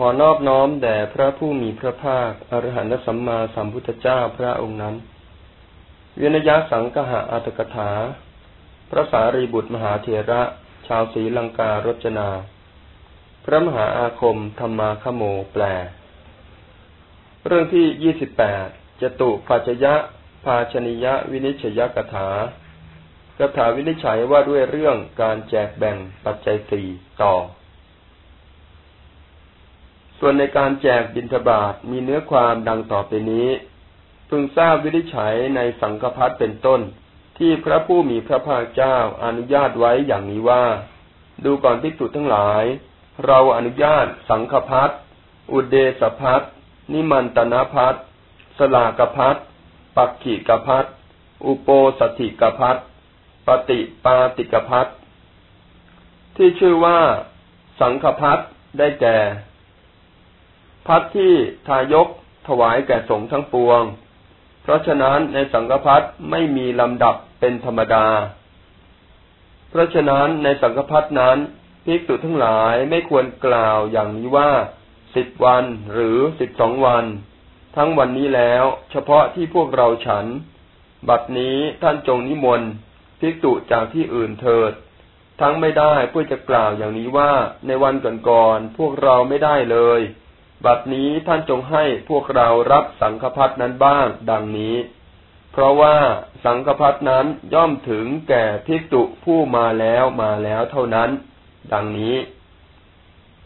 ขอนอบน้อมแด่พระผู้มีพระภาค อรหันตสัมมาสัมพุทธเจ้าพระองค์นั้น เวนยสังกหะอัตกถา พระสารีบุตรมหาเถระ ชาวศรีลังการจนา พระมหาอาคมธรรมาคโมแปล เรื่องที่ยี่สิบแปดจตุปัจยะ ภาชนิยะวินิชยกถากถาวินิจฉัยว่าด้วยเรื่องการแจกแบ่งปัจจัยสี่ต่อ ส่วนในการแจกบิณฑบาตมีเนื้อความดังต่อไปนี้ พึงทราบวินิจฉัยในสังฆพัฒเป็นต้น ที่พระผู้มีพระภาคเจ้าอนุญาตไว้อย่างนี้ว่า ดูก่อนพิจุทั้งหลาย เราอนุญาตสังฆพัฒอุเดสพัฒนิมันตนาพัฒสลากพัฒปักขิกพัฒอุโปสถิกพัฒปฏิปาติกพัทที่ชื่อว่า สังฆพัทได้แก่ พัทที่ทายกถวายแก่สงฆ์ทั้งปวง เพราะฉะนั้นในสังฆพัทไม่มีลำดับเป็นธรรมดา เพราะฉะนั้นในสังฆพัทนั้นภิกษุทั้งหลายไม่ควรกล่าวอย่างนี้ว่าสิบวันหรือสิบสองวัน ทั้งวันนี้แล้ว เฉพาะที่พวกเราฉัน บัดนี้ท่านจงนิมนต์ภิกษุจากที่อื่นเถิด ทั้งไม่ได้เพื่อจะกล่าวอย่างนี้ว่าในวันก่อนๆพวกเราไม่ได้เลย บัดนี้ท่านจงให้พวกเรารับสังฆพัฒนั้นบ้าง ดังนี้ เพราะว่าสังฆพัฒนั้นย่อมถึงแก่ภิกษุผู้มาแล้วมาแล้วเท่านั้น ดังนี้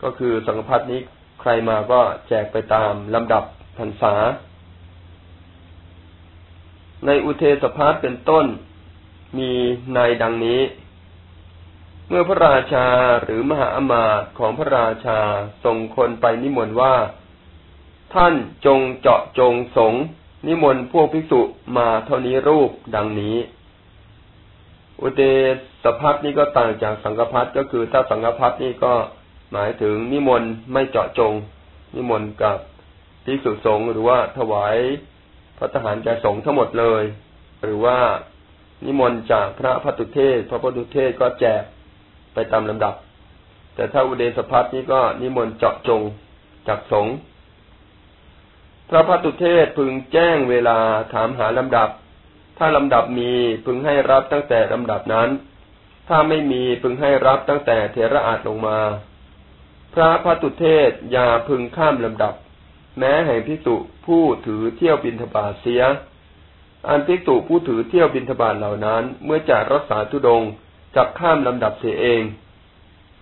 ก็คือสังฆพัฒนี้ใครมาก็แจกไปตามลำดับพรรษา ในอุเทสพัฒเป็นต้นมีในดังนี้ เมื่อพระราชาหรือมหาอมาตย์ของพระราชาส่งคนไปนิมนต์ว่า ท่านจงเจาะจงสงนิมนต์พวกภิกษุมาเท่านี้รูปดังนี้ อุเตสพัทนี่ก็ต่างจากสังฆพัทก็คือถ้าสังฆพัทนี่ก็หมายถึงนิมนต์ไม่เจาะจง นิมนต์กับภิกษุสงฆ์หรือว่าถวายพระทหารแก่สงฆ์ทั้งหมดเลย หรือว่านิมนต์จากพระพัตุเทศ พระพัตุเทศก็แจก ไปตามลำดับ แต่ถ้าอุเดสพัทนี้ก็นิมนต์เจาะจงจากสงฆ์พระพัตุเทศพึงแจ้งเวลาถามหาลำดับ ถ้าลำดับมีพึงให้รับตั้งแต่ลำดับนั้น ถ้าไม่มีพึงให้รับตั้งแต่เทระอาจลงมา พระพัตุเทศอย่าพึงข้ามลำดับ แม้แห่งพิสุผู้ถือเที่ยวบินทบาทเสีย อันภิกษุผู้ถือเที่ยวบินทบาทเหล่านั้น เมื่อจะรักษาทุดง จับข้ามลำดับเสียเอง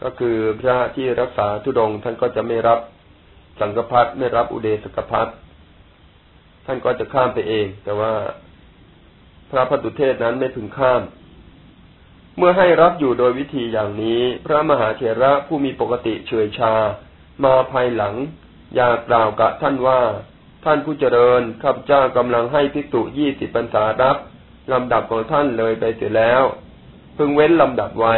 ก็คือพระที่รักษาทุดงท่านก็จะไม่รับสังกพัดไม่รับอุเดสกพัดท่านก็จะข้ามไปเอง แต่ว่าพระพัตุเทศนั้นไม่ถึงข้าม เมื่อให้รับอยู่โดยวิธีอย่างนี้ พระมหาเถระผู้มีปกติเฉยชา มาภายหลัง อยากกล่าวกับท่านว่า ท่านผู้เจริญข้าพเจ้ากำลังให้ภิกษุยี่สิบพรรษารับลำดับของท่านเลยไปเสร็จแล้ว พึงเว้นลำดับไว้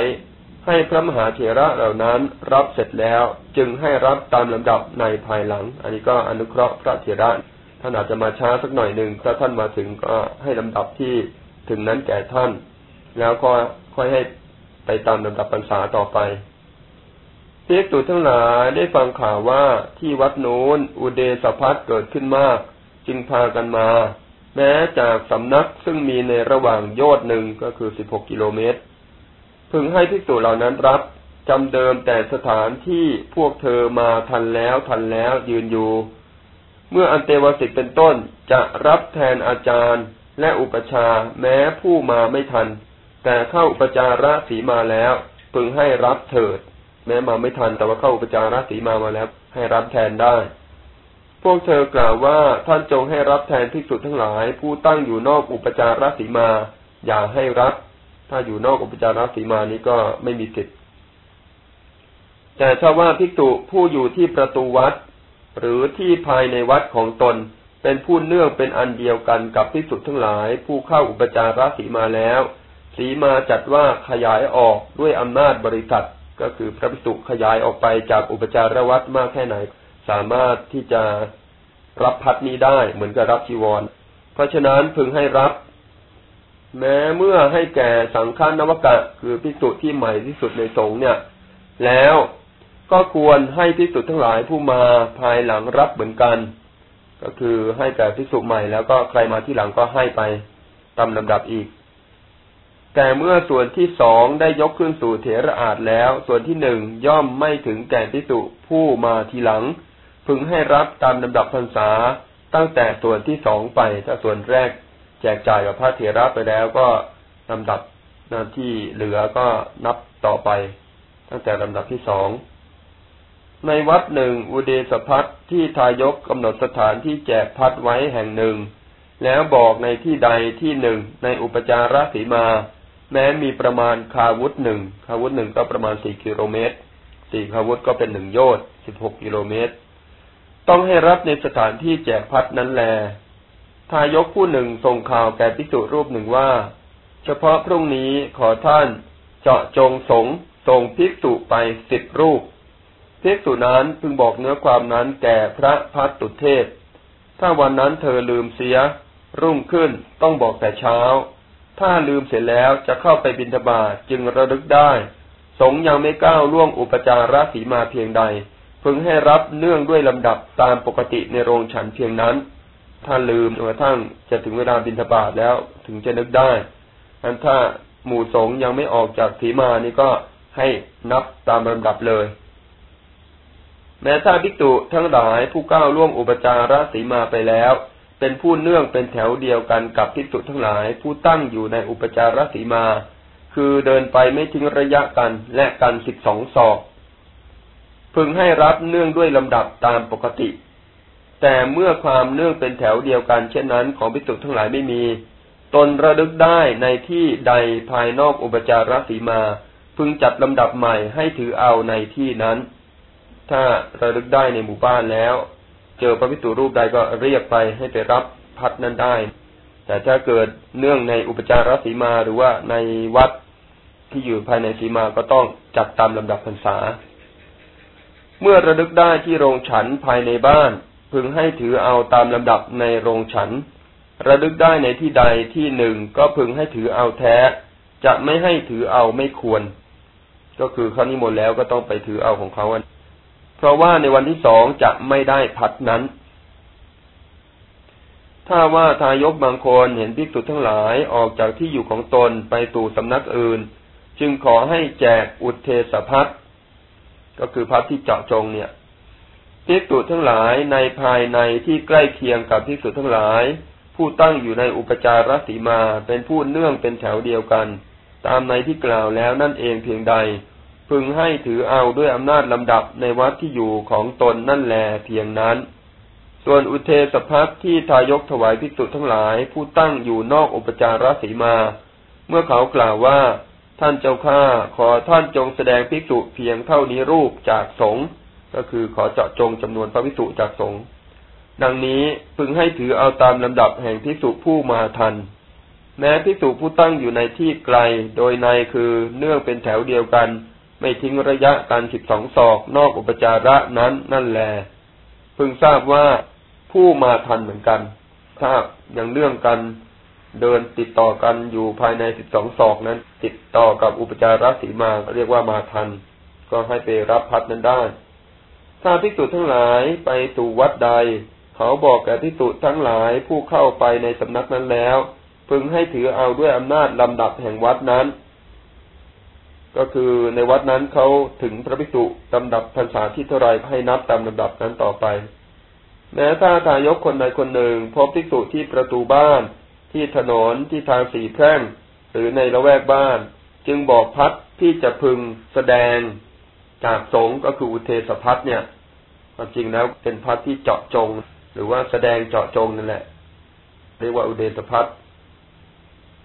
ให้พระมหาเถระเหล่านั้นรับเสร็จแล้วจึงให้รับตามลำดับในภายหลัง อันนี้ก็อนุเคราะห์พระเถระท่านอาจจะมาช้าสักหน่อยหนึ่งถ้าท่านมาถึงก็ให้ลำดับที่ถึงนั้นแก่ท่าน แล้วก็ค่อยให้ไปตามลำดับพรรษาต่อไปภิกษุทั้งหลายได้ฟังข่าวว่าที่วัดโน้นอุเดสพัทเกิดขึ้นมาก จึงพากันมา แม้จากสำนักซึ่งมีในระหว่างโยดหนึ่งก็คือสิบหกกิโลเมตร พึงให้ภิกษุเหล่านั้นรับจำเดิมแต่สถานที่พวกเธอมาทันแล้วทันแล้วยืนอยู่ เมื่ออันเตวสิกเป็นต้นจะรับแทนอาจารย์และอุปชาแม้ผู้มาไม่ทัน แต่เข้าอุปจาระสีมาแล้ว พึงให้รับเถิด แม้มาไม่ทันแต่ว่าเข้าอุปจาระสีมามาแล้ว ให้รับแทนได้ พวกเธอกล่าวว่าท่านจงให้รับแทนภิกษุทั้งหลาย ผู้ตั้งอยู่นอกอุปจาระสีมา อย่าให้รับ ถ้าอยู่นอกอุปจารสีมานี้ก็ไม่มีสิทธิ์ แต่ถ้าว่าภิกษุผู้อยู่ที่ประตูวัด หรือที่ภายในวัดของตน เป็นผู้เนื่องเป็นอันเดียวกันกับภิกษุทั้งหลาย ผู้เข้าอุปจารสีมาแล้ว สีมาจัดว่าขยายออกด้วยอำนาจบริษัทก็คือพระภิกษุขยายออกไปจากอุปจารวัตมากแค่ไหน สามารถที่จะรับพัดนี้ได้เหมือนกับรับจีวร เพราะฉะนั้นพึงให้รับ แม้เมื่อให้แก่สังฆานวกะ คือภิกษุที่ใหม่ที่สุดในสงฆ์เนี่ย แล้วก็ควรให้พิสุทั้งหลายผู้มาภายหลังรับเหมือนกัน ก็คือให้แก่พิสุใหม่แล้วก็ใครมาที่หลังก็ให้ไปตามลำดับอีก แต่เมื่อส่วนที่สองได้ยกขึ้นสู่เถระอาจแล้ว ส่วนที่หนึ่งย่อมไม่ถึงแก่พิสุผู้มาทีหลัง พึงให้รับตามลำดับพรรษาตั้งแต่ส่วนที่สองไปถ้าส่วนแรก แจกจ่ายกับพระเถระไปแล้วก็ลำดับหน้าที่เหลือก็นับต่อไป ตั้งแต่ลำดับที่สองในวัดหนึ่งอุเดสพัทที่ทายกกำหนดสถานที่แจกพัดไว้แห่งหนึ่ง แล้วบอกในที่ใดที่หนึ่งในอุปจารสีมา แม้มีประมาณคาวุธหนึ่งคาวุธหนึ่งก็ประมาณสี่กิโลเมตรสี่คาวุธก็เป็นหนึ่งโยชน์สิบหกกิโลเมตร ต้องให้รับในสถานที่แจกพัดนั้นแล ทายกผู้หนึ่งส่งข่าวแก่พิสุรูปหนึ่งว่า เฉพาะพรุ่งนี้ขอท่านเจาะจงสงส่งภิกษุไปสิบรูปภิกษุนั้นพึงบอกเนื้อความนั้นแก่พระพัตตุเทศ ถ้าวันนั้นเธอลืมเสีย รุ่งขึ้นต้องบอกแต่เช้า ถ้าลืมเสร็จแล้วจะเข้าไปบิณฑบาตจึงระลึกได้ สงยังไม่ก้าวล่วงอุปจารสีมาเพียงใด พึงให้รับเนื่องด้วยลำดับตามปกติในโรงฉันเพียงนั้น ถ้าลืมจนกระทั่งจะถึงเวลาบิณฑบาตแล้วถึงจะนึกได้อันถ้าหมู่สงยังไม่ออกจากสีมานี่ก็ให้นับตามลำดับเลย แม้ถ้าภิกษุทั้งหลายผู้ก้าวล่วงอุปจาระสีมาไปแล้ว เป็นผู้เนื่องเป็นแถวเดียวกันกับภิกษุทั้งหลาย ผู้ตั้งอยู่ในอุปจาระสีมา คือเดินไปไม่ทิ้งระยะกันและกันสิบสองศอก พึงให้รับเนื่องด้วยลำดับตามปกติ แต่เมื่อความเนื่องเป็นแถวเดียวกัน เช่นนั้น ของภิกษุทั้งหลายไม่มี ตนระลึกได้ในที่ใดภายนอกอุปจารสีมา พึงจัดลำดับใหม่ให้ถือเอาในที่นั้น ถ้าระลึกได้ในหมู่บ้านแล้ว เจอพระพิสุรูปใดก็เรียกไปให้ไปรับพัดนั้นได้ แต่ถ้าเกิดเนื่องในอุปจารสีมาหรือว่าในวัดที่อยู่ภายในสีมาก็ต้องจัดตามลำดับพรรษา เมื่อระลึกได้ที่โรงฉันภายในบ้าน พึงให้ถือเอาตามลำดับในโรงฉัน ระลึกได้ในที่ใดที่หนึ่งก็พึงให้ถือเอาแท้ จะไม่ให้ถือเอาไม่ควร ก็คือเขานิมนต์แล้วก็ต้องไปถือเอาของเขาเพราะว่าในวันที่สองจะไม่ได้พัดนั้น ถ้าว่าทายกบางคนเห็นภิกษุทั้งหลายออกจากที่อยู่ของตนไปตู่สำนักอื่น จึงขอให้แจกอุเทสพัดก็คือพัดที่เจาะจงเนี่ย ภิกษุทั้งหลายในภายในที่ใกล้เคียงกับภิกษุทั้งหลาย ผู้ตั้งอยู่ในอุปจารสีมาเป็นผู้เนื่องเป็นแถวเดียวกัน ตามในที่กล่าวแล้วนั่นเองเพียงใด พึงให้ถือเอาด้วยอำนาจลำดับในวัดที่อยู่ของตนนั่นแลเพียงนั้น ส่วนอุเทสพักที่ทายกถวายภิกษุทั้งหลาย ผู้ตั้งอยู่นอกอุปจารสีมา เมื่อเขากล่าวว่า ท่านเจ้าข้าขอท่านจงแสดงภิกษุเพียงเท่านี้รูปจากสงฆ์ ก็คือขอเจาะจงจำนวนพระภิกษุจากสงฆ์ดังนี้พึงให้ถือเอาตามลำดับแห่งภิกษุผู้มาทัน แม้ภิกษุผู้ตั้งอยู่ในที่ไกลโดยในคือเนื่องเป็นแถวเดียวกัน ไม่ทิ้งระยะการสิบสองศอกนอกอุปจาระนั้นนั่นแหลพึงทราบว่าผู้มาทันเหมือนกัน ถ้ายังเรื่องกันเดินติดต่อกันอยู่ภายในสิบสองศอกนั้น ติดต่อกับอุปจาระสีมาเรียกว่ามาทัน ก็ให้ไปรับพัดนั้นได้ ถ้าพิสุทั้งหลายไปสู่วัดใด เขาบอกแก่พิสุทั้งหลายผู้เข้าไปในสำนักนั้นแล้ว พึงให้ถือเอาด้วยอำนาจลำดับแห่งวัดนั้น ก็คือในวัดนั้นเขาถึงพระภิกษุลำดับพรรษาที่เท่าไรให้นับตามลำดับนั้นต่อไป แม้ถ้าทายกคนใดคนหนึ่ง พบภิกษุที่ประตูบ้าน ที่ถนนที่ทางสีแพร่ง หรือในละแวกบ้าน จึงบอกพัดที่จะพึงแสดง จากสงก็คืออุเทสพัดเนี่ยความจริงแล้วเป็นพัดที่เจาะจง หรือว่าแสดงเจาะจงนั่นแหละ เรียกว่าอุเทสพัด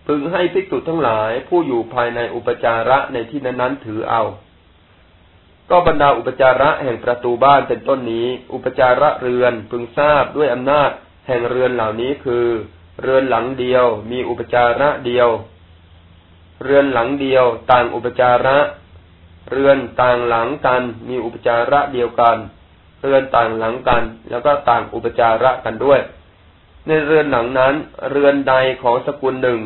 พึงให้ภิกษุทั้งหลายผู้อยู่ภายในอุปจาระในที่นั้นๆถือเอา ก็บรรดาอุปจาระแห่งประตูบ้านเป็นต้นนี้ อุปจาระเรือนพึงทราบด้วยอำนาจ แห่งเรือนเหล่านี้คือ เรือนหลังเดียว มีอุปจาระเดียว เรือนหลังเดียว ต่างอุปจาระ เรือนต่างหลังกัน มีอุปจาระเดียวกัน เรือนต่างหลังกัน แล้วก็ต่างอุปจาระกันด้วย ในเรือนหลังนั้น เรือนใดของสกุลหนึ่ง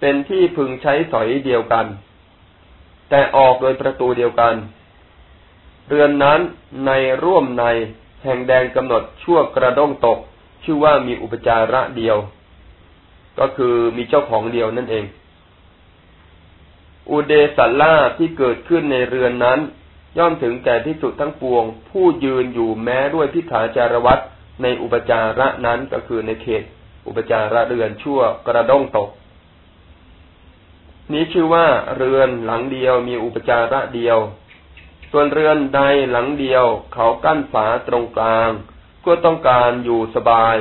เป็นที่พึงใช้สอยเดียวกัน แต่ออกโดยประตูเดียวกัน เรือนนั้นในร่วมในแห่งแดนกำหนดชั่วกระด้งตก ชื่อว่ามีอุปจาระเดียว ก็คือมีเจ้าของเดียวนั่นเอง อุเดสัลลาที่เกิดขึ้นในเรือนนั้น ย่อมถึงแก่ที่สุดทั้งปวง ผู้ยืนอยู่แม้ด้วยพิขาจารวัตในอุปจาระนั้นก็คือในเขต อุปจาระเรือนชั่วกระด้งตก นี้ชื่อว่าเรือนหลังเดียวมีอุปจาระเดียว ส่วนเรือนใดหลังเดียว เขากั้นฝาตรงกลางเพื่อต้องการอยู่สบาย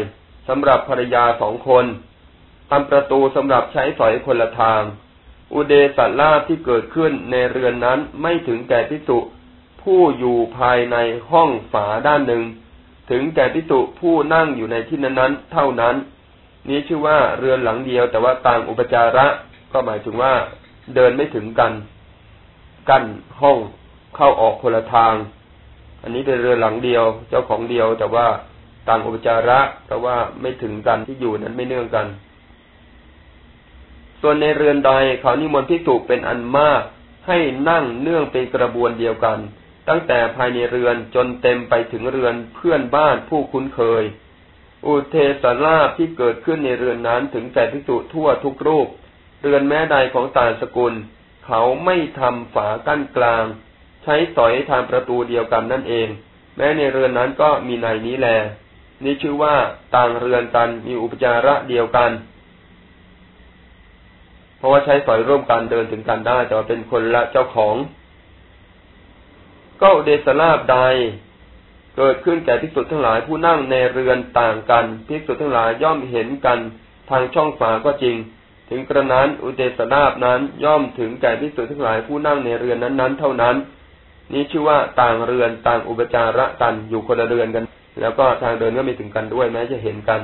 สำหรับภรรยาสองคนทำประตูสำหรับใช้สอยคนละทาง อุเดสัลาที่เกิดขึ้นในเรือนนั้นไม่ถึงแก่พิสุผู้อยู่ภายในห้องฝาด้านหนึ่ง ถึงแก่พิสุผู้นั่งอยู่ในที่นั้น ๆ เท่านั้น นี้ชื่อว่าเรือนหลังเดียวแต่ว่าต่างอุปจาระ ก็หมายถึงว่าเดินไม่ถึงกัน กั้นห้องเข้าออกคนละทาง อันนี้เป็นเรือหลังเดียว เจ้าของเดียวแต่ว่าต่างอุปจาระแต่ว่าไม่ถึงกันที่อยู่นั้นไม่เนื่องกัน ส่วนในเรือนใดเขานิมนต์พิจุเป็นอันมาก ให้นั่งเนื่องเป็นกระบวนเดียวกัน ตั้งแต่ภายในเรือนจนเต็มไปถึงเรือนเพื่อนบ้านผู้คุ้นเคย อุเทสลาที่เกิดขึ้นในเรือนนั้นถึงแก่พิจุทั่วทุกรูป เรือนแม้ใดของต่างสกุล เขาไม่ทำฝากั้นกลาง ใช้สอยทางประตูเดียวกันนั่นเอง แม้ในเรือนนั้นก็มีในนี้แลนี่ชื่อว่าต่างเรือนกันมีอุปจาระเดียวกัน ราะว่าใช้สอยร่วมกันเดินถึงกันได้ แต่ว่าเป็นคนละเจ้าของ ก็เดสลาบใด เกิดขึ้นแก่ภิกษุทั้งหลายผู้นั่งในเรือนต่างกันภิกษุทั้งหลายย่อมเห็นกันทางช่องฝาก็จริง ถึงกระนั้นอุเดสลาบนั้นย่อมถึงแก่ภิกษุทั้งหลายผู้นั่งในเรือนนั้นๆเท่านั้น นี้ชื่อว่าต่างเรือนต่างอุปจาระกันอยู่คนละเรือนกัน แล้วก็ทางเดินก็ไม่ถึงกันด้วยแม้จะเห็นกัน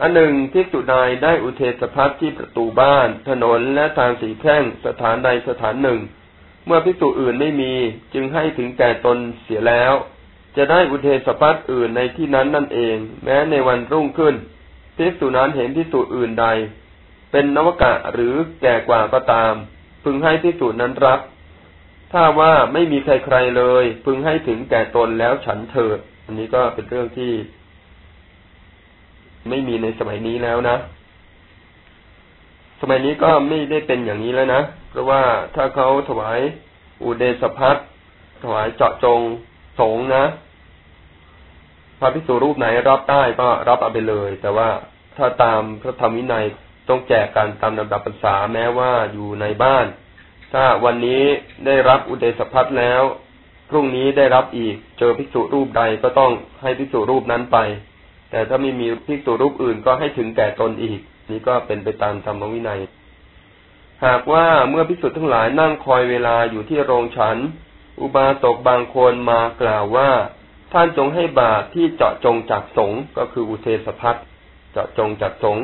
อันหนึ่งทิสุนายได้อุเทศพัฒที่ประตูบ้าน ถนนและทางสีแพร่งสถานใดสถานหนึ่ง เมื่อพิสุอื่นไม่มีจึงให้ถึงแก่ตนเสียแล้ว จะได้อุเทศพัฒอื่นในที่นั้นนั่นเอง แม้ในวันรุ่งขึ้นพิสุนั้นเห็นพิสุอื่นใด เป็นนวกะหรือแก่กว่าก็ตาม พึงให้พิสูจนั้นรับ ถ้าว่าไม่มีใครๆเลย พึงให้ถึงแก่ตนแล้วฉันเถิด อันนี้ก็เป็นเรื่องที่ ไม่มีในสมัยนี้แล้วนะ สมัยนี้ก็ไม่ได้เป็นอย่างนี้แล้วนะ เพราะว่าถ้าเขาถวายอุเดสพัทถวายเจาะจงสงนะพระพิสุรูปไหนรับได้ก็รับเอาไปเลย แต่ว่าถ้าตามพระธรรมวินัยต้องแจกกันตามลำดับภาษาแม้ว่าอยู่ในบ้าน ถ้าวันนี้ได้รับอุเดสพัทแล้ว พรุ่งนี้ได้รับอีก เจอภิกษุรูปใดก็ต้องให้ภิกษุรูปนั้นไป แต่ถ้าไม่มีภิกษุรูปอื่นก็ให้ถึงแก่ตนอีก นี่ก็เป็นไปตามธรรมวินัย หากว่าเมื่อภิกษุทั้งหลายนั่งคอยเวลาอยู่ที่โรงฉัน อุบาสกบางคนมากล่าวว่า ท่านจงให้บาตรที่เจาะจงจากสงก็คืออุเทสพัทเจาะจงจากสง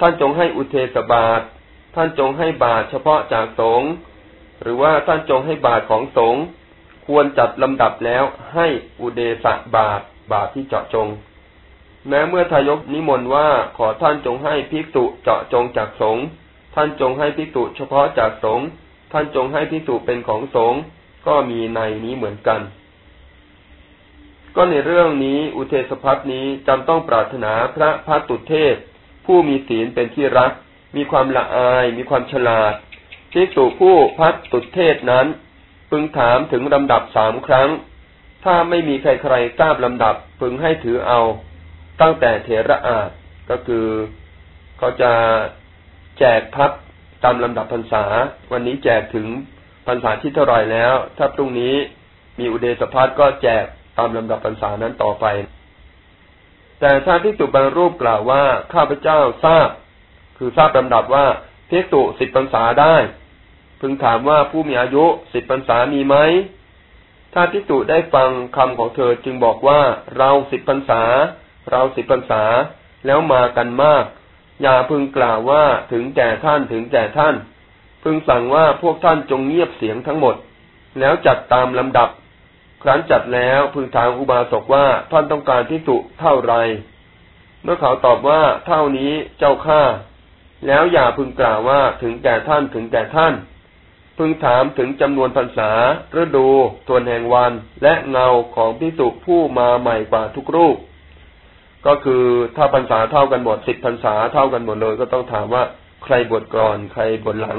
ท่านจงให้อุเทศบาทท่านจงให้บาทเฉพาะจากสงหรือว่าท่านจงให้บาทของสงควรจัดลำดับแล้วให้อุเดสบาทบาทที่เจาะจง แม้เมื่อทายกนิมนต์ว่าขอท่านจงให้ภิกษุเจาะจงจากสงฆ์ท่านจงให้ภิกษุเฉพาะจากสงฆ์ท่านจงให้ภิกษุเป็นของสงฆ์ก็มีในนี้เหมือนกัน ก็ในเรื่องนี้อุเทศพัฒนี้จำต้องปรารถนาพระพัตุเทศ ผู้มีศีลเป็นที่รัก มีความละอาย มีความฉลาดภิกษุผู้พัดตุเทศนั้น พึงถามถึงลำดับสามครั้ง ถ้าไม่มีใครใครทราบลำดับพึงให้ถือเอา ตั้งแต่เถระอาจก็คือเขาจะแจกพัดตามลำดับพรรษา วันนี้แจกถึงพรรษาที่เท่าไรแล้ว ถ้าพรุ่งนี้มีอุเดสพัดก็แจกตามลำดับพรรษานั้นต่อไป แต่ถ้าพิสุบางรูปกล่าวว่าข้าพเจ้าทราบ คือทราบลำดับว่าพิสุสิบพรรษาได้ พึงถามว่าผู้มีอายุสิบพรรษามีไหมถ้าพิสุได้ฟังคำของเธอจึงบอกว่าเราสิบพรรษา เราสิบพรรษาแล้วมากันมาก อย่าพึงกล่าวว่าถึงแก่ท่านถึงแก่ท่าน พึงสั่งว่าพวกท่านจงเงียบเสียงทั้งหมด แล้วจัดตามลำดับ ครั้นจัดแล้วพึงถามอุบาสกว่าท่านต้องการพิสุเท่าไร เมื่อเขาตอบว่าเท่านี้เจ้าข้าแล้วอย่าพึงกล่าวว่าถึงแก่ท่านถึงแก่ท่าน พึงถามถึงจำนวนพรรษาฤดูส่วนแห่งวันและเงาของพิสุผู้มาใหม่กว่าทุกรูป ก็คือถ้าพรรษาเท่ากันหมดสิบพรรษาเท่ากันหมดเลย ก็ต้องถามว่าใครบวชก่อน ใครบวชหลัง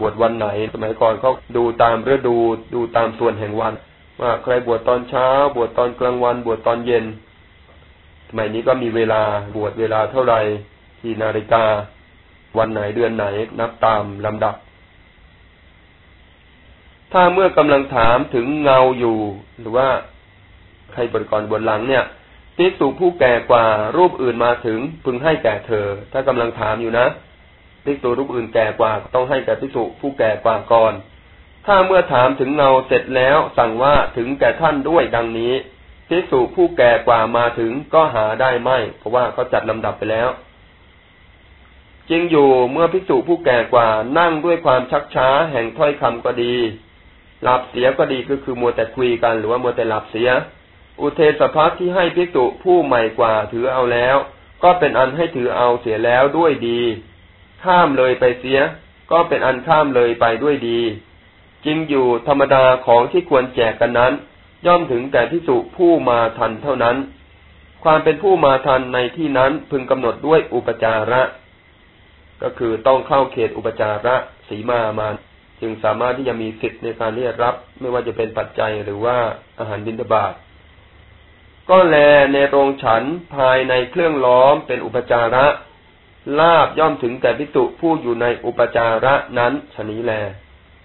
บวชวันไหน สมัยก่อนเขาดูตามฤดูดูตามส่วนแห่งวัน ว่าใครบวชตอนเช้า บวชตอนกลางวัน บวชตอนเย็นสมัยนี้ก็มีเวลาบวชเวลาเท่าไหร่ที่นาฬิกา วันไหนเดือนไหนนับตามลำดับ ถ้าเมื่อกำลังถามถึงเงาอยู่ หรือว่าใครบวชก่อนบวชหลังเนี่ย ภิกษุผู้แก่กว่ารูปอื่นมาถึงพึงให้แก่เธอ ถ้ากำลังถามอยู่นะภิกษุรูปอื่นแก่กว่าต้องให้แก่ภิกษุผู้แก่กว่าก่อน ถ้าเมื่อถามถึงเงาเสร็จแล้วสั่งว่าถึงแก่ท่านด้วยดังนี้ภิกษุผู้แก่กว่ามาถึงก็หาได้ไม่ เพราะว่าเขาจัดลำดับไปแล้วจริงอยู่เมื่อภิกษุผู้แก่กว่านั่งด้วยความชักช้าแห่งถ้อยคำก็ดี หลับเสียก็ดีก็คือมัวแต่คุยกันหรือว่ามัวแต่หลับเสีย อุเทศพัทที่ให้ภิกษุผู้ใหม่กว่าถือเอาแล้ว ก็เป็นอันให้ถือเอาเสียแล้วด้วยดี ข้ามเลยไปเสีย ก็เป็นอันข้ามเลยไปด้วยดีจริงอยู่ธรรมดาของที่ควรแจกกันนั้น ย่อมถึงแก่พิสุผู้มาทันเท่านั้น ความเป็นผู้มาทันในที่นั้นพึงกำหนดด้วยอุปจาระ ก็คือต้องเข้าเขตอุปจาระสีมามาจึงสามารถที่จะมีสิทธิ์ในการเรียกรับ ไม่ว่าจะเป็นปัจจัยหรือว่าอาหารบิณฑบาต ก็แลในโรงฉันภายในเครื่องล้อมเป็นอุปจาระลาบย่อมถึงแก่พิสุผู้อยู่ในอุปจาระนั้นชนี้แล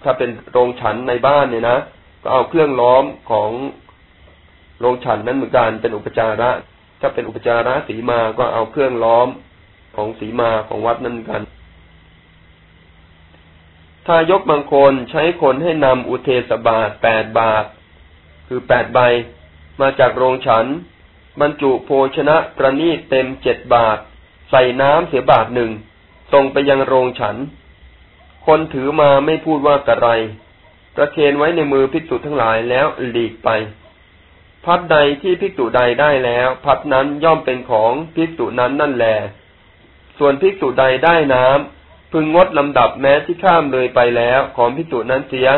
ถ้าเป็นโรงฉันในบ้านเนี่ยนะก็เอาเครื่องล้อมของโรงฉันนั้นเหมือนกันเป็นอุปจาระ ถ้าเป็นอุปจาระสีมาก็เอาเครื่องล้อมของสีมาของวัดนั้นกันถ้ายกบางคนใช้คนให้นำอุเทศบาทแปดบาท คือแปดใบ มาจากโรงฉัน บรรจุโภชนะประนีตเต็มเจ็ดบาท ใส่น้ำเสียบาทหนึ่งส่งไปยังโรงฉัน คนถือมาไม่พูดว่ากระไร ประเคนไว้ในมือภิกษุทั้งหลายแล้วหลีกไป พัดใดที่ภิกษุใดได้แล้ว พัดนั้นย่อมเป็นของภิกษุนั้นนั่นแหละส่วนภิกษุใดได้น้ำพึงงดลำดับแม้ที่ข้ามเลยไปแล้ว ของภิกษุนั้นเสีย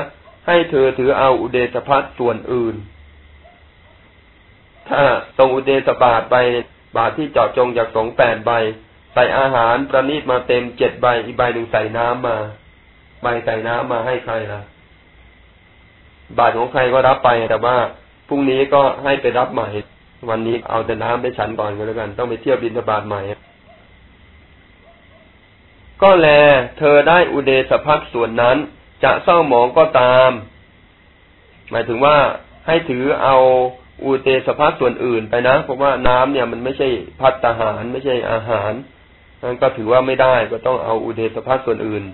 ให้เธอถือเอาอุเดสพัดส่วนอื่น ถ้าตรงอุเดสบาทไปบาทที่เจาะจงจากสงแปดใบ ใส่อาหารประนีตมาเต็มเจ็ดใบอีกใบหนึ่งใส่น้ำมา ใบใส่น้ำมาให้ใครล่ะ บาตรของใครก็รับไปแต่ว่าพรุ่งนี้ก็ให้ไปรับใหม่ วันนี้เอาแต่น้ำไปฉันก่อนก็แล้วกัน ต้องไปเที่ยวบินทบาทใหม่ก็แล เธอได้อุเดสพักส่วนนั้น จะเศร้าหมองก็ตาม หมายถึงว่าให้ถือเอา อุเตสพักส่วนอื่นไปนะเพราะว่าน้ำเนี่ยมันไม่ใช่พัตตาหารไม่ใช่อาหารนั้นก็ถือว่าไม่ได้ก็ต้องเอาอุเดสพักส่วนอื่น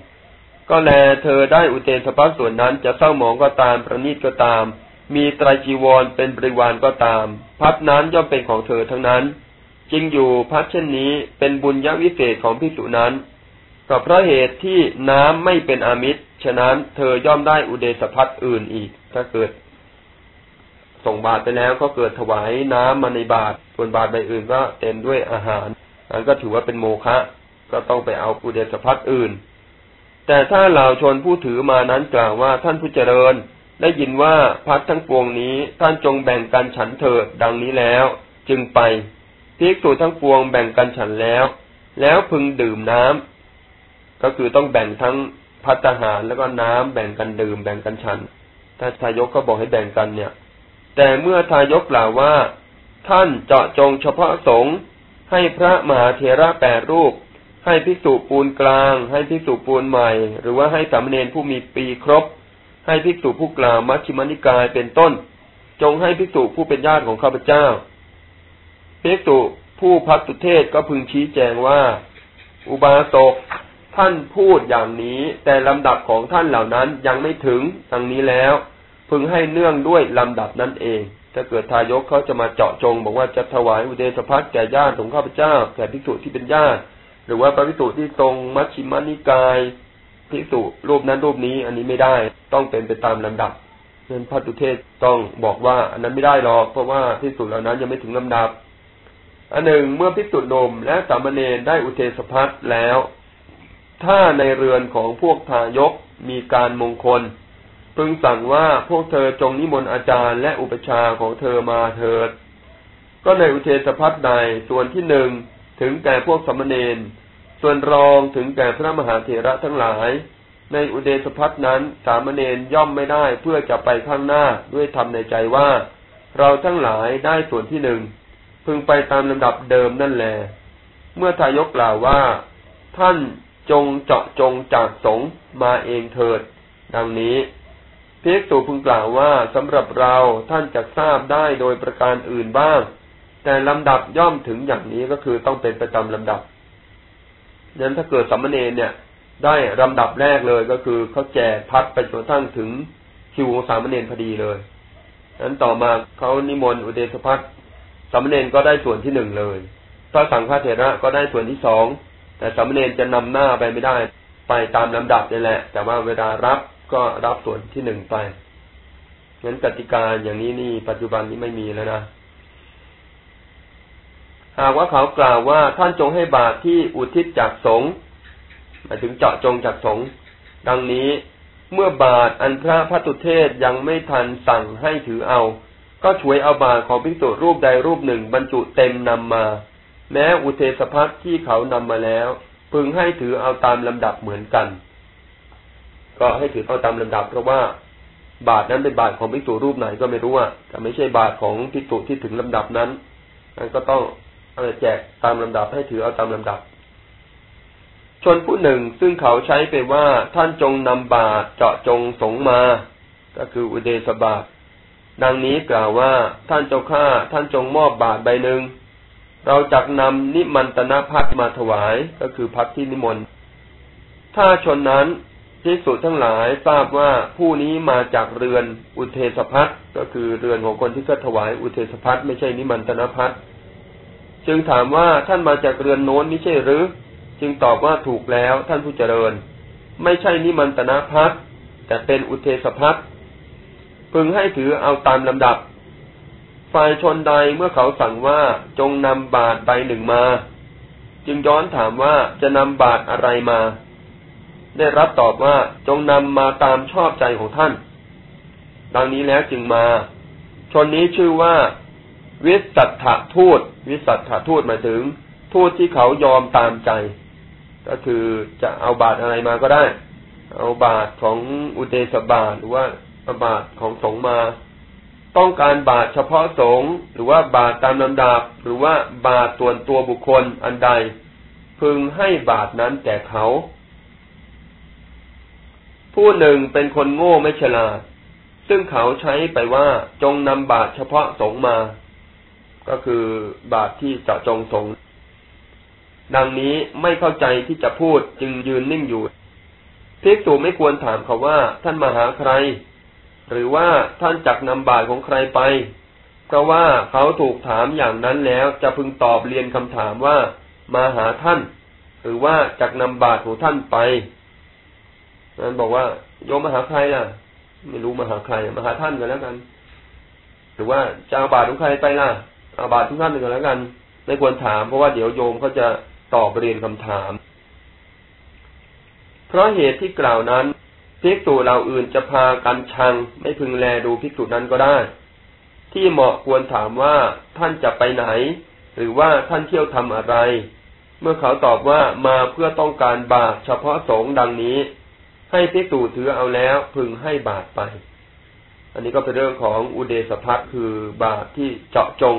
ก็แลเธอได้อุเทสภาส่วนนั้น จะเศร้าหมองก็ตามประนีตก็ตาม มีไตรจีวรเป็นบริวารก็ตาม พัดนั้นย่อมเป็นของเธอทั้งนั้นจริงอยู่พัดเช่นนี้เป็นบุญยวิเศษของพิสุนั้นก็เพราะเหตุที่น้ำไม่เป็นอามิตร ฉะนั้นเธอย่อมได้อุเดสพัดอื่นอีก ถ้าเกิด ส่งบาตรไปแล้วก็เกิดถวายน้ำมาในบาตรส่วนบาตรใบอื่นก็เต็มด้วยอาหารนั้นก็ถือว่าเป็นโมฆะก็ต้องไปเอาอุเดสพัดอื่น แต่ถ้าเหล่าชนผู้ถือมานั้นกล่าวว่าท่านผู้เจริญ ได้ยินว่าพัดทั้งปวงนี้ท่านจงแบ่งกันฉันเถิดดังนี้แล้ว จึงไปภิกษุทั้งปวงแบ่งกันฉันแล้ว แล้วพึงดื่มน้ำก็คือต้องแบ่งทั้งพัฒหารแล้วก็น้ำแบ่งกันดื่มแบ่งกันฉัน ถ้าทายกก็บอกให้แบ่งกันเนี่ย แต่เมื่อทายกกล่าวว่า ท่านเจาะจงเฉพาะสงฆ์ให้พระมหาเถระแปดรูป ให้ภิกษุปูนกลาง ให้ภิกษุปูนใหม่ หรือว่าให้สามเณรผู้มีปีครบ ให้ภิกษุผู้กล่าวมัชฌิมนิกายเป็นต้น จงให้ภิกษุผู้เป็นญาติของข้าพเจ้าภิกษุผู้พักสุเทศก็พึงชี้แจงว่า อุบาสกท่านพูดอย่างนี้ แต่ลำดับของท่านเหล่านั้นยังไม่ถึงทางนี้แล้ว พึงให้เนื่องด้วยลำดับนั่นเอง ถ้าเกิดทายกเขาจะมาเจาะจง บอกว่าจะถวายอุเดสพัทแก่ญาติของข้าพเจ้าแก่ภิกษุที่เป็นญาติ หรือว่าพระพิสุที่ทรงมัชชิมานิกายพิสุรูปนั้นรูปนี้ อันนี้ไม่ได้ต้องเป็นไปตามลำดับเช่นพระตุเทศต้องบอกว่า อันนั้นไม่ได้หรอกเพราะว่าพิสุเหล่านั้นยังไม่ถึงลำดับ อันหนึ่งเมื่อพิสุนมและสามเณรได้อุเทศพัทแล้ว ถ้าในเรือนของพวกทายกมีการมงคล พึงสั่งว่าพวกเธอจงนิมนต์อาจารย์และอุปชาของเธอมาเถิด ก็ในอุเทศพัฒใดส่วนที่หนึ่งถึงแก่พวกสมณเณรส่วนรองถึงแก่พระมหาเถระทั้งหลาย ในอุเดสพัฒนั้นสามเณรย่อมไม่ได้เพื่อจะไปข้างหน้าด้วยทำในใจว่า เราทั้งหลายได้ส่วนที่หนึ่งพึงไปตามลำดับเดิมนั่นแหละเมื่อทายกกล่าวว่า ท่านจงเจาะจงจากสงมาเองเถิด ดังนี้ เพิกตูพึงกล่าวว่าสำหรับเราท่านจะทราบได้โดยประการอื่นบ้าง แต่ลำดับย่อมถึงอย่างนี้ก็คือต้องเป็นประจำลำดับนั้นถ้าเกิดสัมมเนเนี่ย ได้ลำดับแรกเลยก็คือเขาแจกพัดไปจนทั้งถึงคิวของสามเณรพอดีเลยนั้นต่อมาเขานิมนต์อุเดสพัฒสามเณรก็ได้ส่วนที่หนึ่งเลยพระสังฆเถระก็ได้ส่วนที่สองแต่สามเณรจะนำหน้าไปไม่ได้ ไปตามลำดับนี่แหละ แต่ว่าเวลารับ ก็รับส่วนที่หนึ่งไปงั้นกติกาอย่างนี้นี่ปัจจุบันนี้ไม่มีแล้วนะหากว่าเขากล่าวว่าท่านจงให้บาตรที่อุทิศจากสงฆ์หมายถึงเจาะจงจากสงฆ์ดังนี้เมื่อบาตรอันพระพัตุเทศยังไม่ทันสั่งให้ถือเอา ก็ช่วยเอาบาตรของพิสุรูปใดรูปหนึ่งบรรจุเต็มนำมา แม้อุเทศพักที่เขานำมาแล้ว พึงให้ถือเอาตามลำดับเหมือนกัน ก็ให้ถือเอาตามลำดับ เพราะว่าบาทนั้นเป็นบาทของพิสุรูปไหนก็ไม่รู้อะแต่ไม่ใช่บาทของพิสุที่ถึงลำดับนั้นนั้นก็ต้องอแจกตามลำดับให้ถือเอาตามลำดับ ชนผู้หนึ่งซึ่งเขาใช้ไปว่าท่านจงนำบาตรเจาะจงสงมา ก็คืออุเดสบาตดังนี้กล่าวว่าท่านเจ้าข้าท่านจงมอบบาตรใบหนึ่งเราจักนำนิมันตนาพัดมาถวายก็คือพัดที่นิมนต์ ถ้าชนนั้น ที่สุทั้งหลายทราบว่าผู้นี้มาจากเรือนอุเทสพัดก็คือเรือนของคนที่ก็ถวายอุเทสพัดไม่ใช่นิมันตนพัดจึงถามว่าท่านมาจากเรือนโน้นไม่ใช่หรือ จึงตอบว่าถูกแล้วท่านผู้เจริญ ไม่ใช่นิมันตนะพัฒแต่เป็นอุเทสพัฒพึงให้ถือเอาตามลำดับ ฝ่ายชนใดเมื่อเขาสั่งว่าจงนำบาตรใบหนึ่งมา จึงย้อนถามว่าจะนำบาตรอะไรมา ได้รับตอบว่าจงนำมาตามชอบใจของท่าน ดังนี้แล้วจึงมา ชนนี้ชื่อว่า วิสัทธทูต วิสัทธทูตหมายถึง ทูตที่เขายอมตามใจ ก็คือจะเอาบาตรอะไรมาก็ได้ เอาบาตรของอุเตสบาทหรือว่าบาตรของสงมา ต้องการบาตรเฉพาะสงหรือว่าบาตรตามลำดับ หรือว่าบาตรส่วนตัวบุคคลอันใด พึงให้บาตรนั้นแก่เขา ผู้หนึ่งเป็นคนโง่ไม่ฉลาด ซึ่งเขาใช้ไปว่าจงนำบาตรเฉพาะสงมา ก็คือบาทที่จะจงสง ดังนี้ไม่เข้าใจที่จะพูดจึงยืนนิ่งอยู่ภิกษุไม่ควรถามเขาว่าท่านมาหาใคร หรือว่าท่านจักนำบาทของใครไป เพราะว่าเขาถูกถามอย่างนั้นแล้วจะพึงตอบเรียนคำถามว่า มาหาท่าน หรือว่าจักนำบาทของท่านไป นั้นบอกว่าโยมมาหาใครล่ะ ไม่รู้มาหาใครมาหาท่านกันแล้วกัน หรือว่าจะเอาบาตทของใครไปล่ะอาบาตทุกท่านหนึ่งแล้วกัน ไม่ควรถามเพราะว่าเดี๋ยวโยมเขาจะตอบเรียนคำถาม เพราะเหตุที่กล่าวนั้นภิกษุเราอื่นจะพากันชัง ไม่พึงแลดูภิกษุนั้นก็ได้ ที่เหมาะควรถามว่าท่านจะไปไหน หรือว่าท่านเที่ยวทำอะไร เมื่อเขาตอบว่ามาเพื่อต้องการบาตเฉพาะสงฆ์ดังนี้ ให้ภิกษุถือเอาแล้วพึงให้บาตไป อันนี้ก็เป็นเรื่องของอุเดสพัทคือบาตที่เจาะจง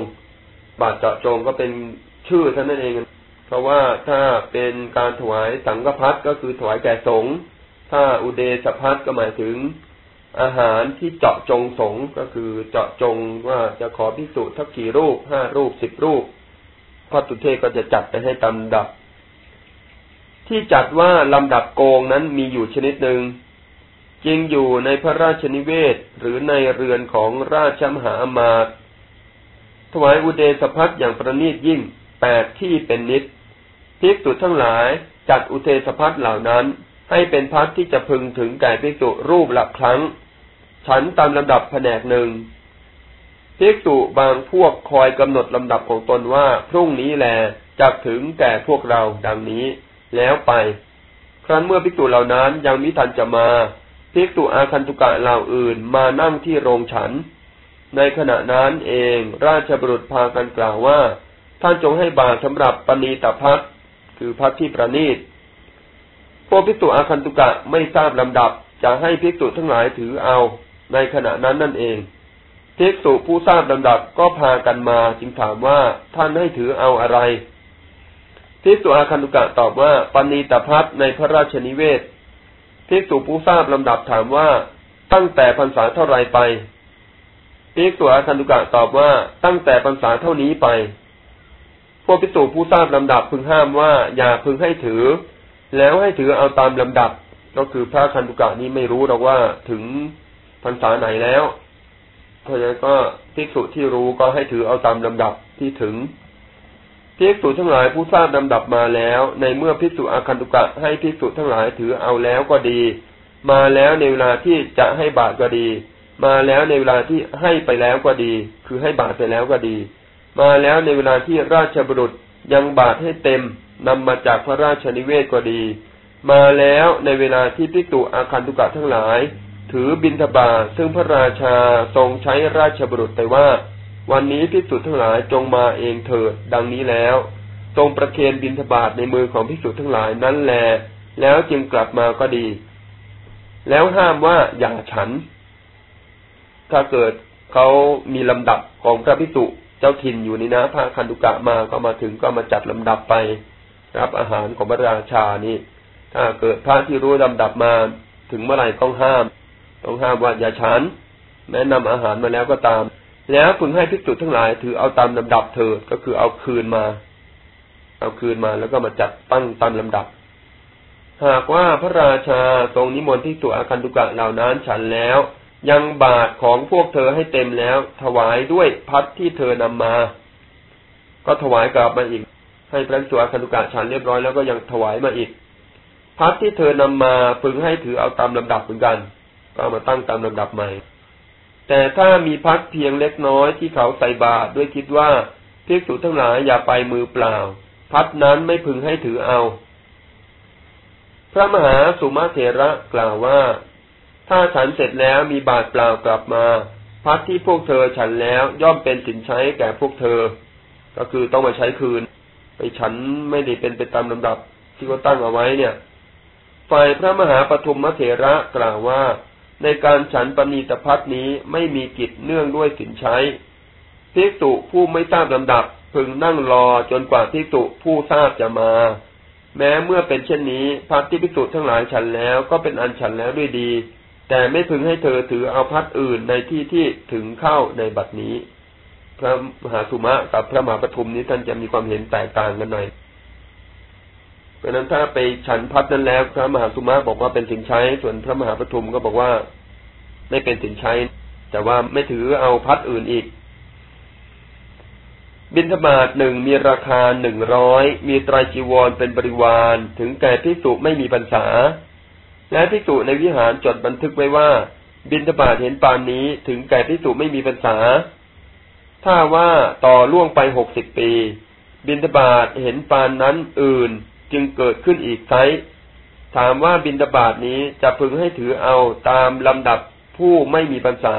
บาตรเจาะจงก็เป็นชื่อท่านนั่นเอง เพราะว่าถ้าเป็นการถวายสังฆพัดก็คือถวายแก่สงฆ์ถ้าอุเดสพัดก็หมายถึงอาหารที่เจาะจงสงก็คือเจาะจงว่าจะขอพิสูจน์ทักกี่รูปห้ารูปสิบรูปพระตุเทศก็จะจัดไปให้ตามดับ ที่จัดว่าลำดับโกงนั้นมีอยู่ชนิดหนึ่งจริงอยู่ในพระราชนิเวศหรือในเรือนของราชมหาอมาตย์ถวายอุเดสพัดอย่างประณีตยิ่งแปดที่เป็นนิดภิกษุทั้งหลายจัดอุเทสพัดเหล่านั้น ให้เป็นพัดที่จะพึงถึงแก่ภิกษุรูปละครั้ง ฉันตามลำดับแผนกหนึ่งภิกษุบางพวกคอยกำหนดลำดับของตนว่าพรุ่งนี้แลจะถึงแก่พวกเราดังนี้ แล้วไป ครั้นเมื่อภิกษุเหล่านั้นยังมิทันจะมาภิกษุอาคันตุกะเหล่าอื่นมานั่งที่โรงฉัน ในขณะนั้นเองราชบุรุษพากันกล่าวว่า ท่านจงให้บาตรสำหรับปณีตพัฒคือพัฒที่ประณีตพวกภิกษุอาคันตุกะไม่ทราบลำดับจะให้ภิกษุทั้งหลายถือเอา ในขณะนั้นนั่นเองภิกษุผู้ทราบลำดับก็พากันมาจึงถามว่าท่านให้ถือเอาอะไร ภิกษุอาคันตุกะตอบว่าปณีตพัฒในพระราชนิเวศภิกษุผู้ทราบลำดับถามว่าตั้งแต่พรรษาเท่าไรไปภิกษุอาคันตุกะตอบว่าตั้งแต่พรรษาเท่านี้ไป พวกภิกษุผู้ทราบลำดับพึงห้ามว่าอย่าพึงให้ถือ แล้วให้ถือเอาตามลำดับ ก็คือพระคันตุกะนี้ไม่รู้หรอกว่าถึงพรรษาไหนแล้วเพราะฉะนั้นก็ภิกษุที่รู้ก็ให้ถือเอาตามลำดับที่ถึง ภิกษุทั้งหลายผู้ทราบลำดับมาแล้ว ในเมื่อภิกษุอาคันตุกะให้ภิกษุทั้งหลายถือเอาแล้วก็ดี มาแล้วในเวลาที่จะให้บาตรก็ดี มาแล้วในเวลาที่ให้ไปแล้วก็ดี คือให้บาตรไปแล้วก็ดี มาแล้วในเวลาที่ราชบุรุษยังบาตรให้เต็มนำมาจากพระราชนิเวศก็ดี มาแล้วในเวลาที่ภิกษุอาคันตุกะทั้งหลาย ถือบิณฑบาตซึ่งพระราชาทรงใช้ราชบุรุษไปว่า วันนี้พิสุทั้งหลายจงมาเองเถิดดังนี้แล้วทรงประเคนบินทบาทในมือของพิสุทั้งหลายนั้นแล แล้วจึงกลับมาก็ดี แล้วห้ามว่าอย่าฉัน ถ้าเกิดเขามีลำดับของพระพิสุเจ้าถิ่นอยู่นี่นะพระคันตุกะมาก็มาถึงก็มาจัดลำดับไป รับอาหารของพระราชานี่ ถ้าเกิดพระที่รู้ลำดับมาถึงเมื่อไหร่ต้องห้าม ต้องห้ามว่าอย่าฉัน แม้นำอาหารมาแล้วก็ตาม แล้วพึงให้ภิกษุทั้งหลาย ถือเอาตามลำดับเถิดก็คือเอาคืนมา เอาคืนมาแล้วก็มาจัดตั้งตามลำดับ หากว่าพระราชาทรงนิมนต์ภิกษุอาคันตุกะเหล่านั้นฉันแล้ว ยังบาทของพวกเธอให้เต็มแล้ว ถวายด้วยพัดที่เธอนำมา ก็ถวายกลับมาอีก ให้พระภิกษุอาคันตุกะฉันเรียบร้อยแล้วก็ยังถวายมาอีก พัดที่เธอนำมาพึงให้ถือเอาตามลำดับเหมือนกัน ก็มาตั้งตามลำดับใหม่ แต่ถ้ามีพักเพียงเล็กน้อยที่เขาใส่บาตรด้วยคิดว่าภิกษุทั้งหลายอย่าไปมือเปล่า พัดนั้นไม่พึงให้ถือเอา พระมหาสุมาเถระกล่าวว่า ถ้าฉันเสร็จแล้วมีบาตรเปล่ากลับมา พัดที่พวกเธอฉันแล้วย่อมเป็นสินใช้แก่พวกเธอ ก็คือต้องมาใช้คืน ไปฉันไม่ได้เป็นไปตามลำดับที่เขาตั้งเอาไว้เนี่ย ฝ่ายพระมหาปฐุมเถระกล่าวว่า ในการฉันปณีตพัฒนี้ไม่มีกิจเนื่องด้วยสินใช้ภิกษุผู้ไม่ทราบลำดับพึงนั่งรอจนกว่าภิกษุผู้ทราบจะมา แม้เมื่อเป็นเช่นนี้พัดที่ภิกษุทั้งหลายฉันแล้วก็เป็นอันฉันแล้วด้วยดี แต่ไม่พึงให้เธอถือเอาพัดอื่นในที่ที่ถึงเข้าในบัดนี้ พระมหาสุมากับพระมหาปฐุมนี้ท่านจะมีความเห็นแตกต่างกันหน่อย เพราะนั้นถ้าไปฉันพัดนั้นแล้วพระมหาสุมาบอกว่าเป็นสินใช้ ส่วนพระมหาปฐุมก็บอกว่าไม่เป็นสินใช้ แต่ว่าไม่ถือเอาพัดอื่นอีก บินธบาตหนึ่งมีราคาหนึ่งร้อยมีตรายจีวรเป็นบริวาร ถึงแก่พิสุไม่มีปัญษา และพิสุในวิหารจดบันทึกไว้ว่า บินธบาตเห็นปานนี้ถึงแก่พิสุไม่มีปัญษา ถ้าว่าต่อล่วงไปหกสิบปี บินทบาทเห็นปานนั้นอื่น จึงเกิดขึ้นอีกไซถามว่าบินทบาทนี้จะพึงให้ถือเอาตามลำดับผู้ไม่มีปัญษา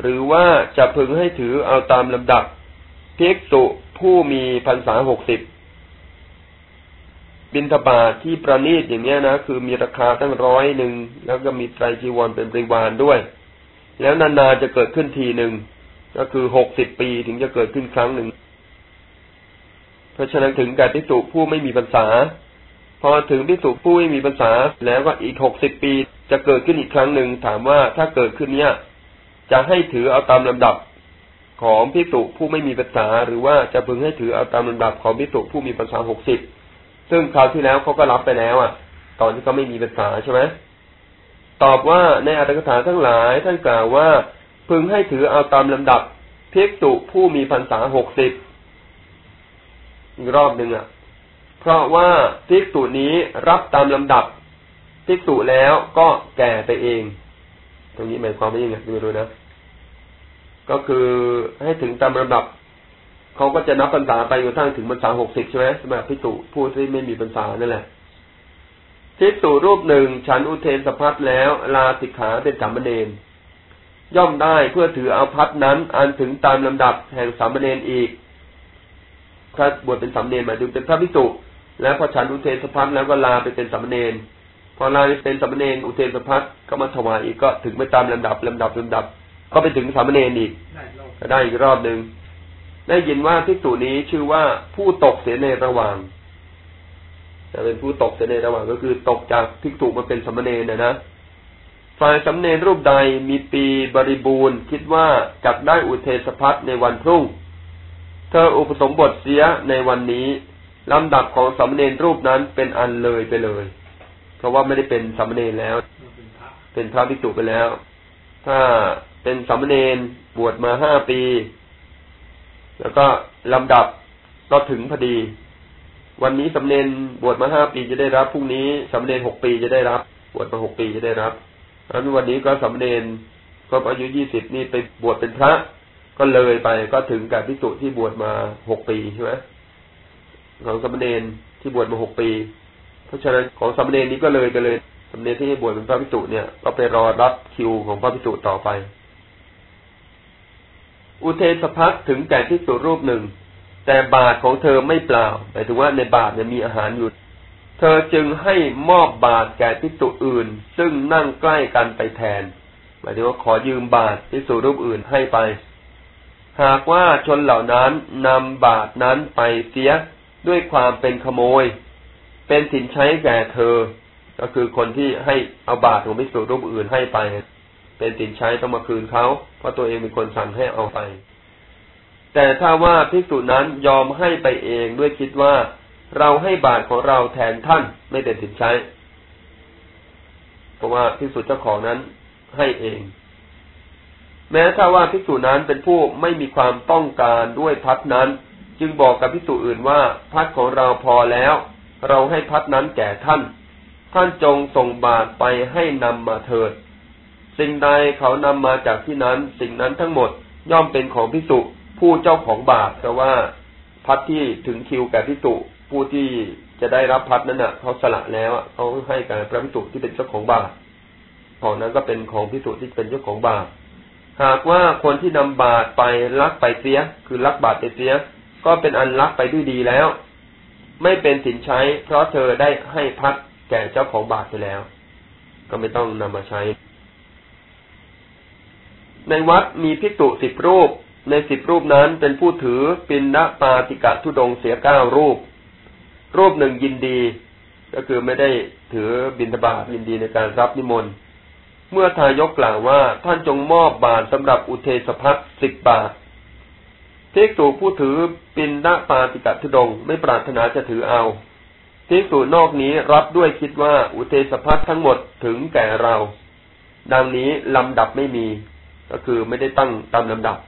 หรือว่าจะพึงให้ถือเอาตามลำดับภิกษุผู้มีพรรษาหกสิบบินทบาทที่ประณีตอย่างนี้นะ คือมีราคาตั้งร้อยหนึ่งแล้วก็มีไตรจีวรเป็นบริวารด้วย แล้วนานๆจะเกิดขึ้นทีหนึ่งก็คือหกสิบปีถึงจะเกิดขึ้นครั้งหนึ่ง เพราะฉะนั้นถึงการพิสุผู้ไม่มีพรรษา พอถึงพิสุผู้ไม่มีพรรษาแล้วก็อีกหกสิบปีจะเกิดขึ้นอีกครั้งหนึ่งถามว่าถ้าเกิดขึ้นเนี้ยจะให้ถือเอาตามลำดับของพิสุผู้ไม่มีภาษา หรือว่าจะพึงให้ถือเอาตามลำดับของพิสุผู้มีภาษาหกสิบซึ่งคราวที่แล้วเขาก็รับไปแล้ว อะ ตอนที่เขาไม่มีภาษาใช่ไหมตอบว่าในอัตถกถาทั้งหลายท่านกล่าวว่า พึงให้ถือเอาตามลำดับพิสุผู้มีภาษาหกสิบ อีกรอบหนึ่งอะ เพราะว่าพิสุนี้รับตามลำดับภิกษุแล้วก็แก่ไปเอง ตรงนี้หมายความว่ายังไงดูดูนะ ก็คือให้ถึงตามระดับเขาก็จะนับพรรษาไปจนทั้งถึงพรรษาหกสิบใช่ไหมสำหรับภิกษุผู้ที่ไม่มีพรรษานั่นแหละทิฏสูรูปหนึ่งฉันอุเทนสพัดแล้วลาสิกขาเป็นสามเณรย่อมได้เพื่อถือเอาพัดนั้น อันถึงตามลำดับแห่งสามเณรอีก ถ้าบวชเป็นสามเณรหมายถึงเป็นพระพิสุแล้วพอฉันอุเทนสพัดแล้วก็ลาไปเป็นสามเณรพอลาเป็นสามเณรอุเทนสพัดก็มาถวายอีกก็ถึงไปตามลำดับลำดับลำดับ ก็ไปถึงสามเณรอีกก็ได้อีกรอบหนึ่งได้ยินว่าพิสุนี้ชื่อว่าผู้ตกเสียในระหว่างจะเป็นผู้ตกเสียในระหว่างก็คือตกจากพิกษุมาเป็นสมณเณรนะนะฝ่ายสมณเณรรูปใดมีปีบริบูรณ์ คิดว่าจักได้อุเทสพัทในวันพรุ่ง เธออุปสมบทเสียในวันนี้ลำดับของสมเณรรูปนั้นเป็นอันเลยไปเลย เพราะว่าไม่ได้เป็นสมเณรแล้ว เป็นพระภิกษุไปแล้ว ถ้าเป็นสมเณรบวชมาห้าปี แล้วก็ลำดับก็ถึงพอดี วันนี้สำเนนบวชมาห้าปีจะได้รับพรุ่งนี้สำเนนหกปีจะได้รับ บวชมาหกปีจะได้รับอันวันนี้ก็สำเนนก็อายุยี่สิบนี่ไปบวชเป็นพระ ก็เลยไปก็ถึงกับพิสุที่บวชมาหกปีใช่ไหมของสำเนนที่บวชมาหกปี เพราะฉะนั้นของสำเนนนี้ก็เลยไปเลยสำเนนที่บวชเป็นพระพิสุเนี่ยก็ไปรอรับคิวของพระพิสุต่อไป อุเทศพักถึงแก่พิสุรูปหนึ่ง แต่บาทของเธอไม่เปล่าหมายถึงว่าในบาทเนี่ยมีอาหารอยู่ เธอจึงให้มอบบาทแก่พิสุอื่น ซึ่งนั่งใกล้กันไปแทนหมายถึงว่าขอยืมบาทพิสุรูปอื่นให้ไป หากว่าชนเหล่านั้นนำบาทนั้นไปเสียด้วยความเป็นขโมย เป็นสินใช้แก่เธอ ก็คือคนที่ให้เอาบาทของพิสุรูปอื่นให้ไป เป็นสินใช้ต้องมาคืนเขาเพราะตัวเองเป็นคนสั่งให้เอาไป แต่ถ้าว่าภิกษุนั้นยอมให้ไปเองด้วยคิดว่าเราให้บาตรของเราแทนท่านไม่เป็นสินใช้ เพราะว่าภิกษุเจ้าของนั้นให้เอง แม้ถ้าว่าภิกษุนั้นเป็นผู้ไม่มีความต้องการด้วยพัดนั้น จึงบอกกับภิกษุอื่นว่าพัดของเราพอแล้ว เราให้พัดนั้นแก่ท่าน ท่านจงส่งบาตรไปให้นำมาเถิด สิ่งใดเขานำมาจากที่นั้น สิ่งนั้นทั้งหมดย่อมเป็นของภิกษุผู้เจ้าของบาปแต่ว่าพัดที่ถึงคิวแก่พิสุผู้ที่จะได้รับพัดนั้นน่ะเขาสละแล้วเขาให้กับพระพิสุที่เป็นเจ้าของบาปของนั้นก็เป็นของพิสุที่เป็นเจ้าของบาป หากว่าคนที่นำบาตรไปลักไปเสีย คือลักบาตรไปเสีย ก็เป็นอันลักไปด้วยดีแล้ว ไม่เป็นสินใช้ เพราะเธอได้ให้พัดแก่เจ้าของบาตรไปแล้ว ก็ไม่ต้องนำมาใช้ ในวัดมีพิสุสิบรูป ในสิบรูปนั้นเป็นผู้ถือปินนปาติกะทุดงเสียเก้ารูป รูปหนึ่งยินดี ก็คือไม่ได้ถือบินทบาทยินดีในการรับนิมนต์ เมื่อทายกกล่าวว่าท่านจงมอบบาทสำหรับอุเทสพัทสิบบาทเทกตูผู้ถือปินนปาติกะทุดงไม่ปรารถนาจะถือเอาเทกตูนอกนี้รับด้วยคิดว่าอุเทสพัททั้งหมดถึงแก่เรา ดังนี้ลำดับไม่มี ก็คือไม่ได้ตั้งตามลำดับ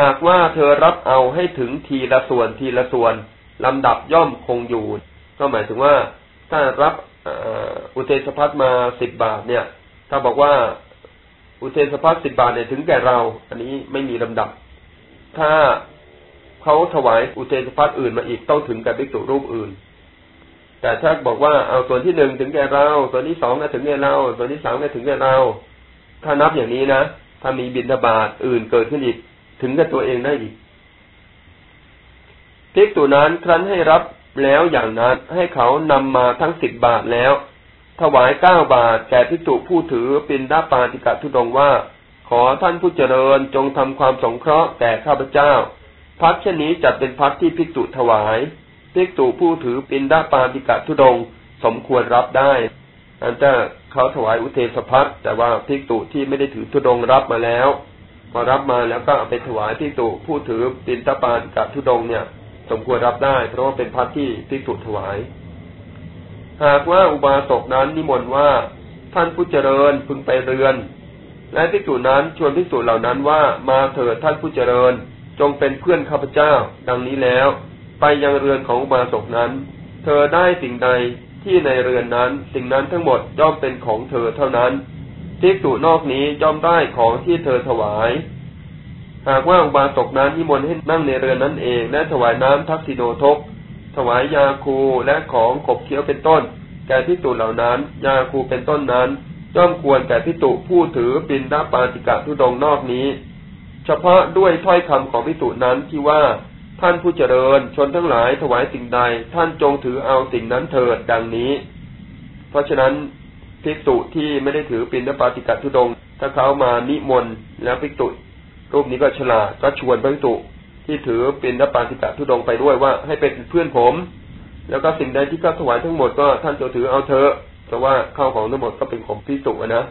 หากว่าเธอรับเอาให้ถึงทีละส่วนทีละส่วนลำดับย่อมคงอยู่ ก็หมายถึงว่าถ้ารับอุเทศพัฒมาสิบบาทเนี่ย ถ้าบอกว่าอุเทศพัฒสิบบาทเนี่ยถึงแก่เรา อันนี้ไม่มีลำดับ ถ้าเขาถวายอุเทศพัฒอื่นมาอีกต้องถึงกับภิกษุรูปอื่น แต่ถ้าบอกว่าเอาส่วนที่หนึ่งถึงแก่เรา ส่วนที่สองก็ถึงแก่เรา ส่วนที่สามก็ถึงแก่เรา ถ้านับอย่างนี้นะ ถ้ามีบิณฑบาตอื่นเกิดขึ้นอีก ถึงกับตัวเองได้อีกภิกษุนั้นครั้นให้รับแล้วอย่างนั้นให้เขานำมาทั้งสิบบาทแล้ว ถวายเก้าบาทแก่ภิกษุผู้ถือปินดาปาติกะทุดงว่า ขอท่านผู้เจริญจงทำความสงเคราะห์แก่ข้าพเจ้า พักเช่นนี้จัดเป็นพักที่ภิกษุถวายภิกษุผู้ถือปินดาปาติกะทุดงสมควรรับได้ อันจะเขาถวายอุเทศพักแต่ว่าภิกษุที่ไม่ได้ถือทุดงรับมาแล้วพอรับมาแล้วก็เอาไปถวายที่ตุผู้ถือปินตปานกับทุดงเนี่ย สมควรรับได้ เพราะว่าเป็นพัดที่ที่ตุถวาย หากว่าอุบาสกนั้นนิมนต์ว่าท่านผู้เจริญพึงไปเรือน และพิสูจนั้นชวนพิสูจเหล่านั้นว่ามาเถิดท่านผู้เจริญ จงเป็นเพื่อนข้าพเจ้า ดังนี้แล้ว ไปยังเรือนของอุบาสกนั้น เธอได้สิ่งใดที่ในเรือนนั้น สิ่งนั้นทั้งหมดย่อมเป็นของเธอเท่านั้นภิกษุนอกนี้ย่อมได้ของที่เธอถวาย หากว่าอุบาสกนั้นนิมนต์ให้นั่งในเรือนนั้นเองและถวายน้ำทักษิโดทก ถวายยาคูและของขบเคี้ยวเป็นต้น แก่พิจุเหล่านั้น ยาคูเป็นต้นนั้นย่อมควรแก่พิจุผู้ถือปินดาปาติกะทุดงนอกนี้ เฉพาะด้วยถ้อยคำของพิจุนั้นที่ว่าท่านผู้เจริญชนทั้งหลายถวายสิ่งใด ท่านจงถือเอาสิ่งนั้นเถิดดังนี้ เพราะฉะนั้นภิกษุที่ไม่ได้ถือปินปาติกะทุดง ถ้าเขามานิมนต์แล้วภิกษุรูปนี้ก็ฉลาดก็ชวนภิกษุ ที่ถือปินปาติกะทุดงไปด้วยว่าให้เป็นเพื่อนผม แล้วก็สิ่งใดที่เขาถวายทั้งหมดก็ท่านจะถือเอาเถอะเพราะว่าข้าวของทั้งหมดก็เป็นของภิกษุนะ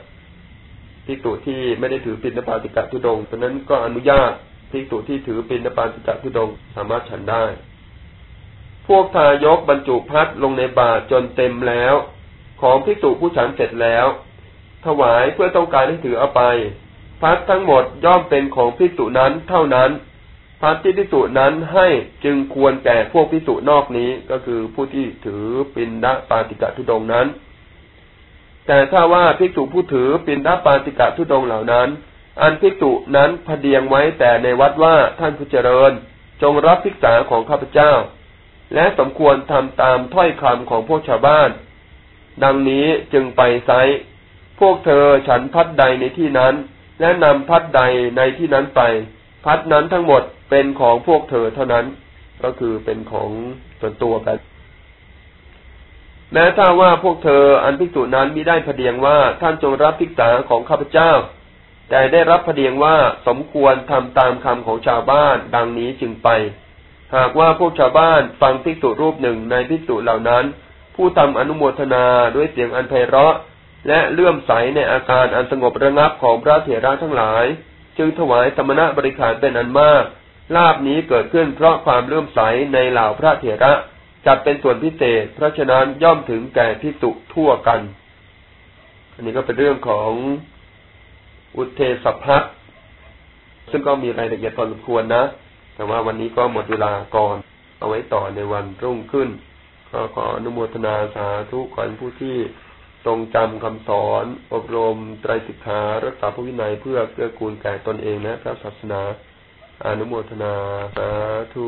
ภิกษุที่ไม่ได้ถือปินปาติกะทุดงเพราะนั้นก็อนุญาตภิกษุที่ถือปินปาติกะทุดงสามารถฉันได้ พวกทายกบรรจุพัดลงในบาตรจนเต็มแล้ว ของพิสูจผู้ฉันเสร็จแล้ว ถวายเพื่อต้องการให้ถือเอาไป พัดทั้งหมดย่อมเป็นของพิสูจนั้นเท่านั้น พัดที่พิสูจนั้นให้จึงควรแก่พวกพิสูจนอกนี้ก็คือผู้ที่ถือปินดาปาติกะทุดงนั้น แต่ถ้าว่าพิสูจผู้ถือปินดาปาติกะทุดงเหล่านั้น อันพิสูจนั้นพเดียงไว้แต่ในวัดว่าท่านผู้เจริญ จงรับพิกษาของข้าพเจ้า และสมควรทำตามถ้อยคำของพวกชาวบ้าน ดังนี้จึงไปไซพวกเธอฉันพัดใดในที่นั้น และนำพัดใดในที่นั้นไป พัดนั้นทั้งหมดเป็นของพวกเธอเท่านั้น ก็คือเป็นของส่วนตัวกันแม้ถ้าว่าพวกเธออันพิจูนั้นมิได้พเดียงว่าท่านจงรับพิกษาของข้าพเจ้า แต่ได้รับพเดียงว่าสมควรทำตามคำของชาวบ้านดังนี้จึงไป หากว่าพวกชาวบ้านฟังพิกษุรูปหนึ่งในพิกษุเหล่านั้น ผู้ทำอนุโมทนาด้วยเสียงอันไพเราะ และเลื่อมใสในอาการอันสงบระงับของพระเถระทั้งหลาย จึงถวายสมณะบริขารเป็นอันมาก ลาบนี้เกิดขึ้นเพราะความเลื่อมใสในเหล่าพระเถระจัดเป็นส่วนพิเศษ เพราะฉะนั้นย่อมถึงแก่พิสุทั่วกัน อันนี้ก็เป็นเรื่องของอุเทสพัทซึ่งก็มีรายละเอียดพอสมควรนะ แต่ว่าวันนี้ก็หมดเวลาก่อน เอาไว้ต่อในวันรุ่งขึ้น ก็ขออนุโมทนาสาธุขอนผู้ที่ ทรงจำคำสอน อบรมไตรสิกขารักษาพระวินัยเพื่อเกื้อกูลแก่ตนเองและพระศาสนาอนุโมทนาสาธุ